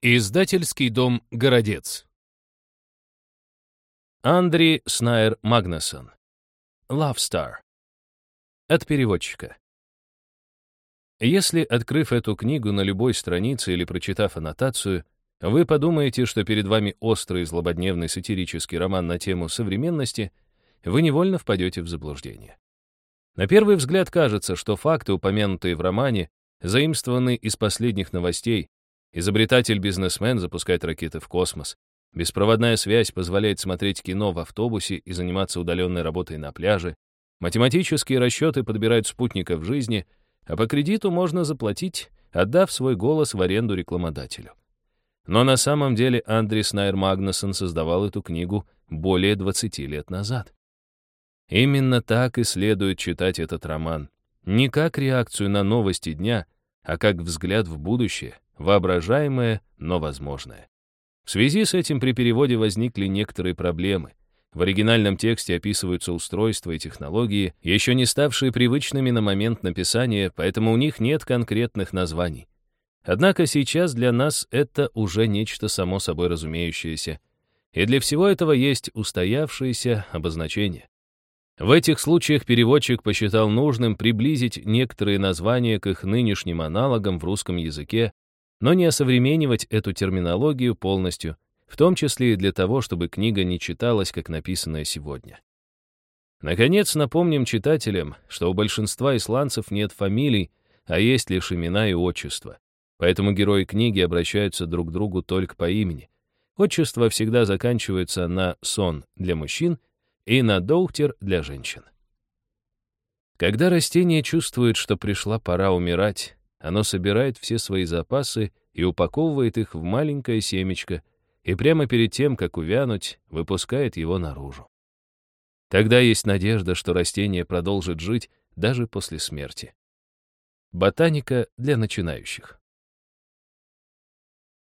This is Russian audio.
Издательский дом «Городец». Андри Снайер Магнусон. Love Star. От переводчика. Если, открыв эту книгу на любой странице или прочитав аннотацию, вы подумаете, что перед вами острый злободневный сатирический роман на тему современности, вы невольно впадете в заблуждение. На первый взгляд кажется, что факты, упомянутые в романе, заимствованы из последних новостей, Изобретатель-бизнесмен запускает ракеты в космос. Беспроводная связь позволяет смотреть кино в автобусе и заниматься удаленной работой на пляже. Математические расчеты подбирают спутников жизни, а по кредиту можно заплатить, отдав свой голос в аренду рекламодателю. Но на самом деле Андрей Снайер Магнусон создавал эту книгу более 20 лет назад. Именно так и следует читать этот роман. Не как реакцию на новости дня, а как взгляд в будущее, воображаемое, но возможное. В связи с этим при переводе возникли некоторые проблемы. В оригинальном тексте описываются устройства и технологии, еще не ставшие привычными на момент написания, поэтому у них нет конкретных названий. Однако сейчас для нас это уже нечто само собой разумеющееся, и для всего этого есть устоявшиеся обозначения. В этих случаях переводчик посчитал нужным приблизить некоторые названия к их нынешним аналогам в русском языке, но не осовременивать эту терминологию полностью, в том числе и для того, чтобы книга не читалась, как написанная сегодня. Наконец, напомним читателям, что у большинства исландцев нет фамилий, а есть лишь имена и отчества. Поэтому герои книги обращаются друг к другу только по имени. Отчество всегда заканчивается на «сон» для мужчин и на «доухтер» для женщин. Когда растение чувствует, что пришла пора умирать, оно собирает все свои запасы и упаковывает их в маленькое семечко, и прямо перед тем, как увянуть, выпускает его наружу. Тогда есть надежда, что растение продолжит жить даже после смерти. Ботаника для начинающих.